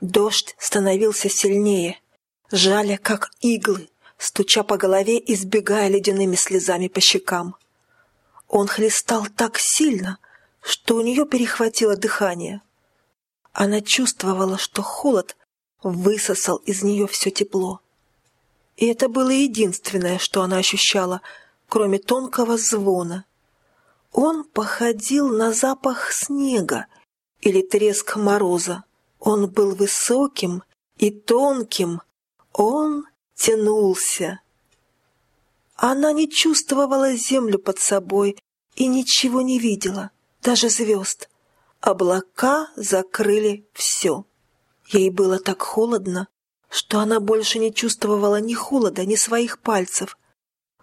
Дождь становился сильнее, жаля, как иглы, стуча по голове и сбегая ледяными слезами по щекам. Он хлестал так сильно, что у нее перехватило дыхание. Она чувствовала, что холод высосал из нее все тепло. И это было единственное, что она ощущала, кроме тонкого звона. Он походил на запах снега или треск мороза. Он был высоким и тонким. Он тянулся. Она не чувствовала землю под собой и ничего не видела, даже звезд. Облака закрыли все. Ей было так холодно, что она больше не чувствовала ни холода, ни своих пальцев.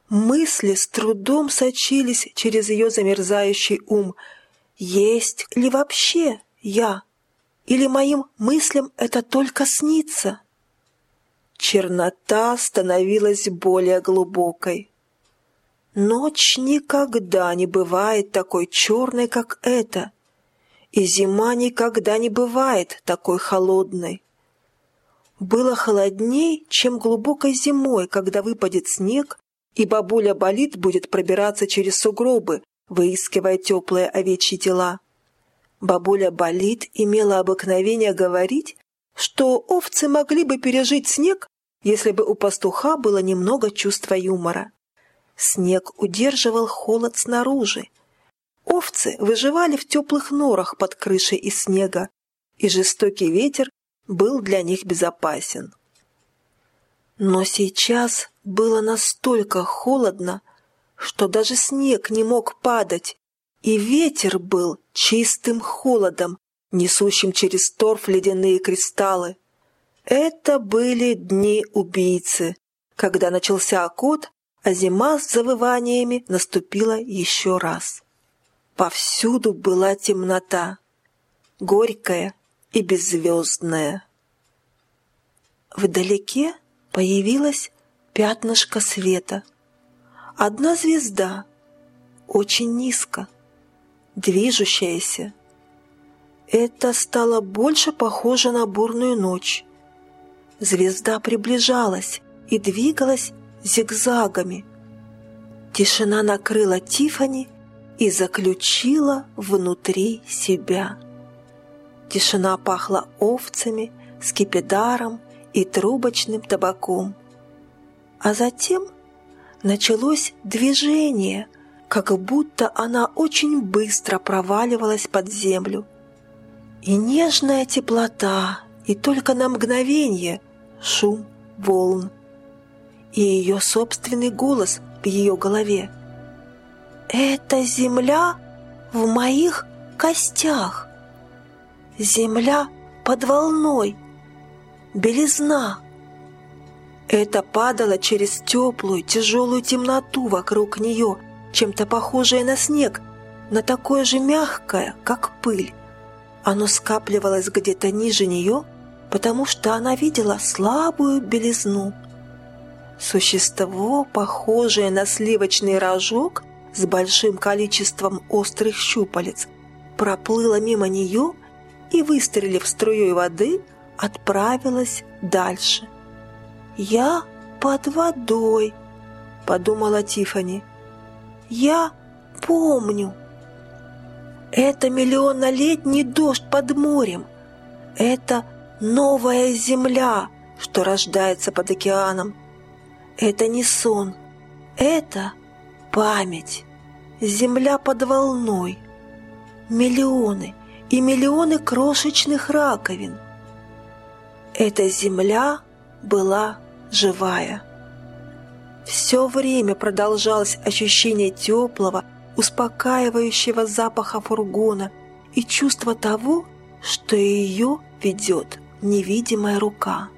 Мысли с трудом сочились через ее замерзающий ум. Есть ли вообще я? Или моим мыслям это только снится? Чернота становилась более глубокой. Ночь никогда не бывает такой черной, как эта, и зима никогда не бывает такой холодной. Было холодней, чем глубокой зимой, когда выпадет снег, и бабуля болит будет пробираться через сугробы, выискивая теплые овечьи тела. Бабуля болит имела обыкновение говорить, что овцы могли бы пережить снег, если бы у пастуха было немного чувства юмора. Снег удерживал холод снаружи. Овцы выживали в теплых норах под крышей из снега, и жестокий ветер был для них безопасен. Но сейчас было настолько холодно, что даже снег не мог падать, и ветер был чистым холодом, несущим через торф ледяные кристаллы. Это были дни убийцы, когда начался окот, а зима с завываниями наступила еще раз. Повсюду была темнота, горькая и беззвездная. Вдалеке появилось пятнышко света. Одна звезда, очень низко, движущаяся. Это стало больше похоже на бурную ночь. Звезда приближалась и двигалась зигзагами. Тишина накрыла Тифани и заключила внутри себя. Тишина пахла овцами, скипидаром и трубочным табаком. А затем началось движение, как будто она очень быстро проваливалась под землю. И нежная теплота, и только на мгновение шум волн, и ее собственный голос в ее голове. «Это земля в моих костях, земля под волной, белизна». Это падало через теплую, тяжелую темноту вокруг нее, чем-то похожее на снег, на такое же мягкое, как пыль. Оно скапливалось где-то ниже нее, потому что она видела слабую белизну. Существо, похожее на сливочный рожок с большим количеством острых щупалец, проплыло мимо нее и, выстрелив струей воды, отправилась дальше. «Я под водой», — подумала Тифани. «Я помню». Это миллионнолетний дождь под морем. Это новая земля, что рождается под океаном. Это не сон, это память. Земля под волной. Миллионы и миллионы крошечных раковин. Эта земля была живая. Все время продолжалось ощущение теплого, успокаивающего запаха фургона и чувство того, что ее ведет невидимая рука.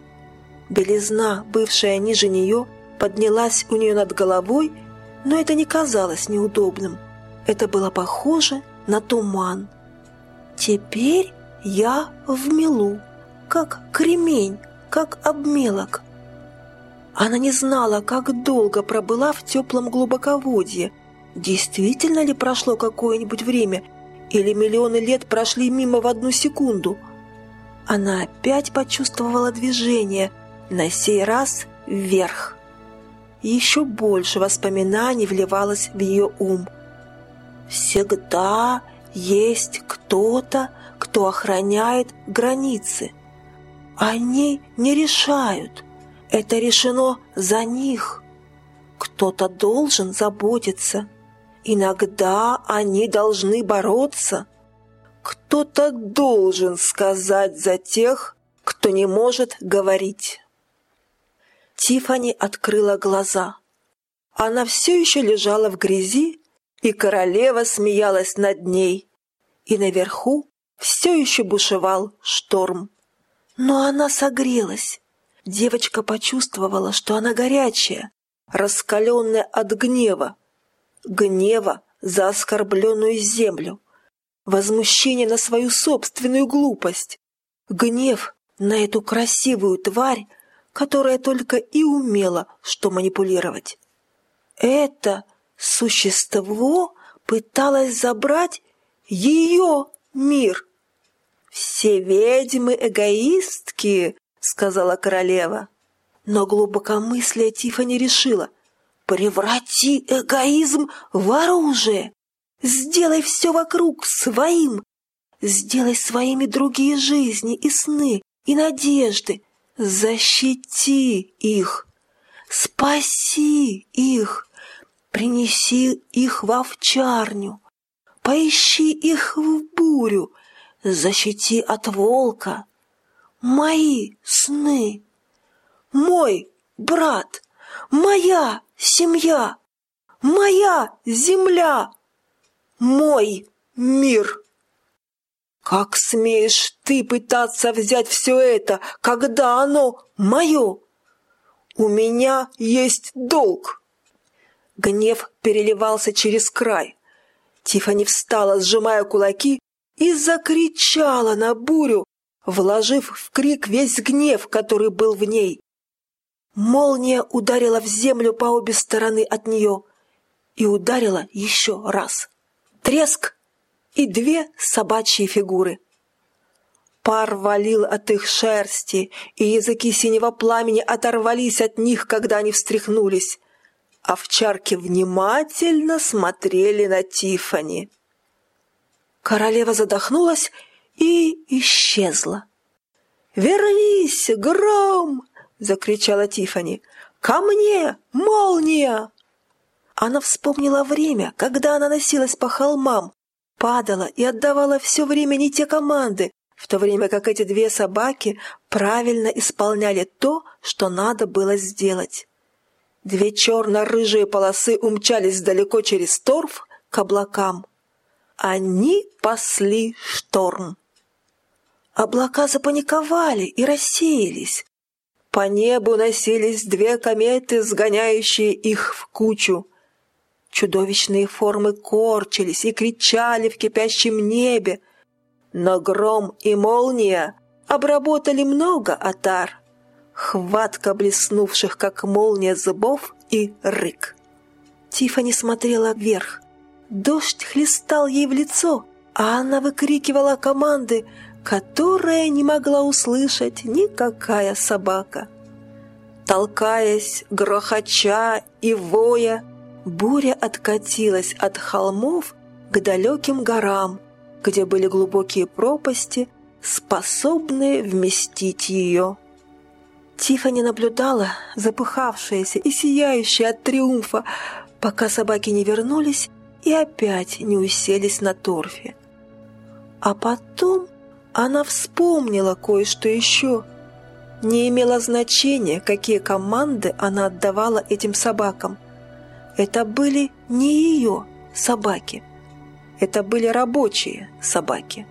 Белизна, бывшая ниже нее, поднялась у нее над головой, но это не казалось неудобным. Это было похоже на туман. Теперь я в мелу, как кремень, как обмелок. Она не знала, как долго пробыла в теплом глубоководье. Действительно ли прошло какое-нибудь время, или миллионы лет прошли мимо в одну секунду – она опять почувствовала движение, на сей раз вверх. Еще больше воспоминаний вливалось в ее ум. Всегда есть кто-то, кто охраняет границы. Они не решают. Это решено за них. Кто-то должен заботиться. Иногда они должны бороться. Кто-то должен сказать за тех, кто не может говорить. Тифани открыла глаза. Она все еще лежала в грязи, и королева смеялась над ней. И наверху все еще бушевал шторм. Но она согрелась. Девочка почувствовала, что она горячая, раскаленная от гнева. Гнева за оскорбленную землю. Возмущение на свою собственную глупость. Гнев на эту красивую тварь, которая только и умела что манипулировать. Это существо пыталось забрать ее мир. «Все ведьмы эгоистки», — сказала королева. Но глубокомыслие Тифани решила. «Преврати эгоизм в оружие! Сделай все вокруг своим! Сделай своими другие жизни и сны, и надежды! Защити их! Спаси их! Принеси их в овчарню! Поищи их в бурю! Защити от волка! Мои сны! Мой брат! Моя семья! Моя земля! Мой мир! Как смеешь ты пытаться взять все это, когда оно мое? У меня есть долг. Гнев переливался через край. Тифани встала, сжимая кулаки, и закричала на бурю, вложив в крик весь гнев, который был в ней. Молния ударила в землю по обе стороны от нее и ударила еще раз. Треск и две собачьи фигуры. Пар валил от их шерсти, и языки синего пламени оторвались от них, когда они встряхнулись. Овчарки внимательно смотрели на Тифани. Королева задохнулась и исчезла. «Вернись, гром!» — закричала Тифани. «Ко мне, молния!» Она вспомнила время, когда она носилась по холмам, падала и отдавала все время не те команды, в то время как эти две собаки правильно исполняли то, что надо было сделать. Две черно-рыжие полосы умчались далеко через торф к облакам. Они пасли шторм. Облака запаниковали и рассеялись. По небу носились две кометы, сгоняющие их в кучу. Чудовищные формы корчились и кричали в кипящем небе. Но гром и молния обработали много отар, хватка блеснувших, как молния зубов, и рык. Тифани смотрела вверх. Дождь хлестал ей в лицо, а она выкрикивала команды — которое не могла услышать никакая собака. Толкаясь, грохоча и воя, буря откатилась от холмов к далеким горам, где были глубокие пропасти, способные вместить ее. Тифани наблюдала, запыхавшаяся и сияющая от триумфа, пока собаки не вернулись и опять не уселись на торфе. А потом она вспомнила кое-что еще. Не имело значения, какие команды она отдавала этим собакам. Это были не ее собаки. Это были рабочие собаки.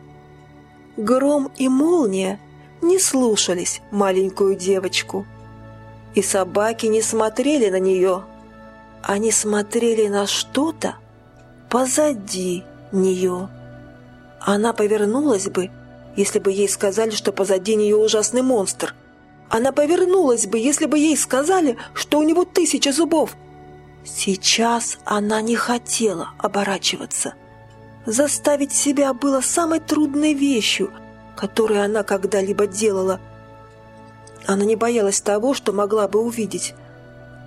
Гром и молния не слушались маленькую девочку. И собаки не смотрели на нее. Они смотрели на что-то позади нее. Она повернулась бы если бы ей сказали, что позади нее ужасный монстр. Она повернулась бы, если бы ей сказали, что у него тысяча зубов. Сейчас она не хотела оборачиваться. Заставить себя было самой трудной вещью, которые она когда-либо делала. Она не боялась того, что могла бы увидеть.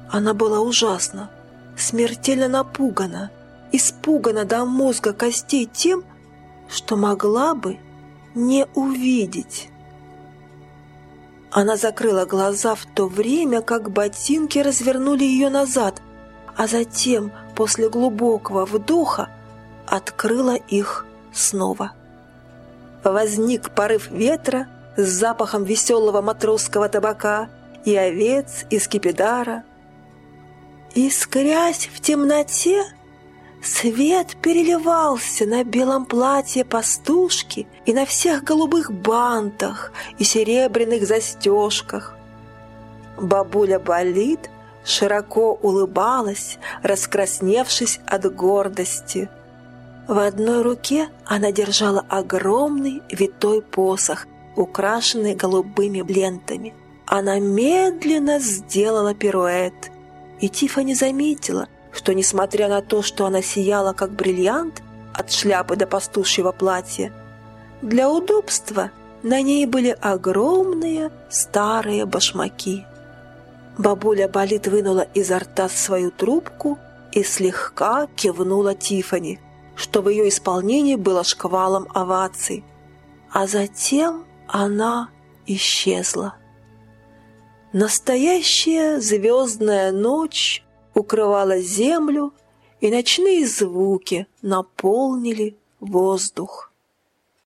Она была ужасна, смертельно напугана, испугана до мозга костей тем, что могла бы не увидеть. Она закрыла глаза в то время, как ботинки развернули ее назад, а затем, после глубокого вдоха, открыла их снова. Возник порыв ветра с запахом веселого матросского табака и овец из кипидара. Искрясь в темноте, Свет переливался на белом платье пастушки и на всех голубых бантах и серебряных застежках. Бабуля болит, широко улыбалась, раскрасневшись от гордости. В одной руке она держала огромный витой посох, украшенный голубыми лентами. Она медленно сделала пируэт, и Тифа заметила – что, несмотря на то, что она сияла как бриллиант от шляпы до пастушьего платья, для удобства на ней были огромные старые башмаки. Бабуля Болит вынула изо рта свою трубку и слегка кивнула Тифани, что в ее исполнении было шквалом оваций. А затем она исчезла. Настоящая звездная ночь укрывала землю, и ночные звуки наполнили воздух.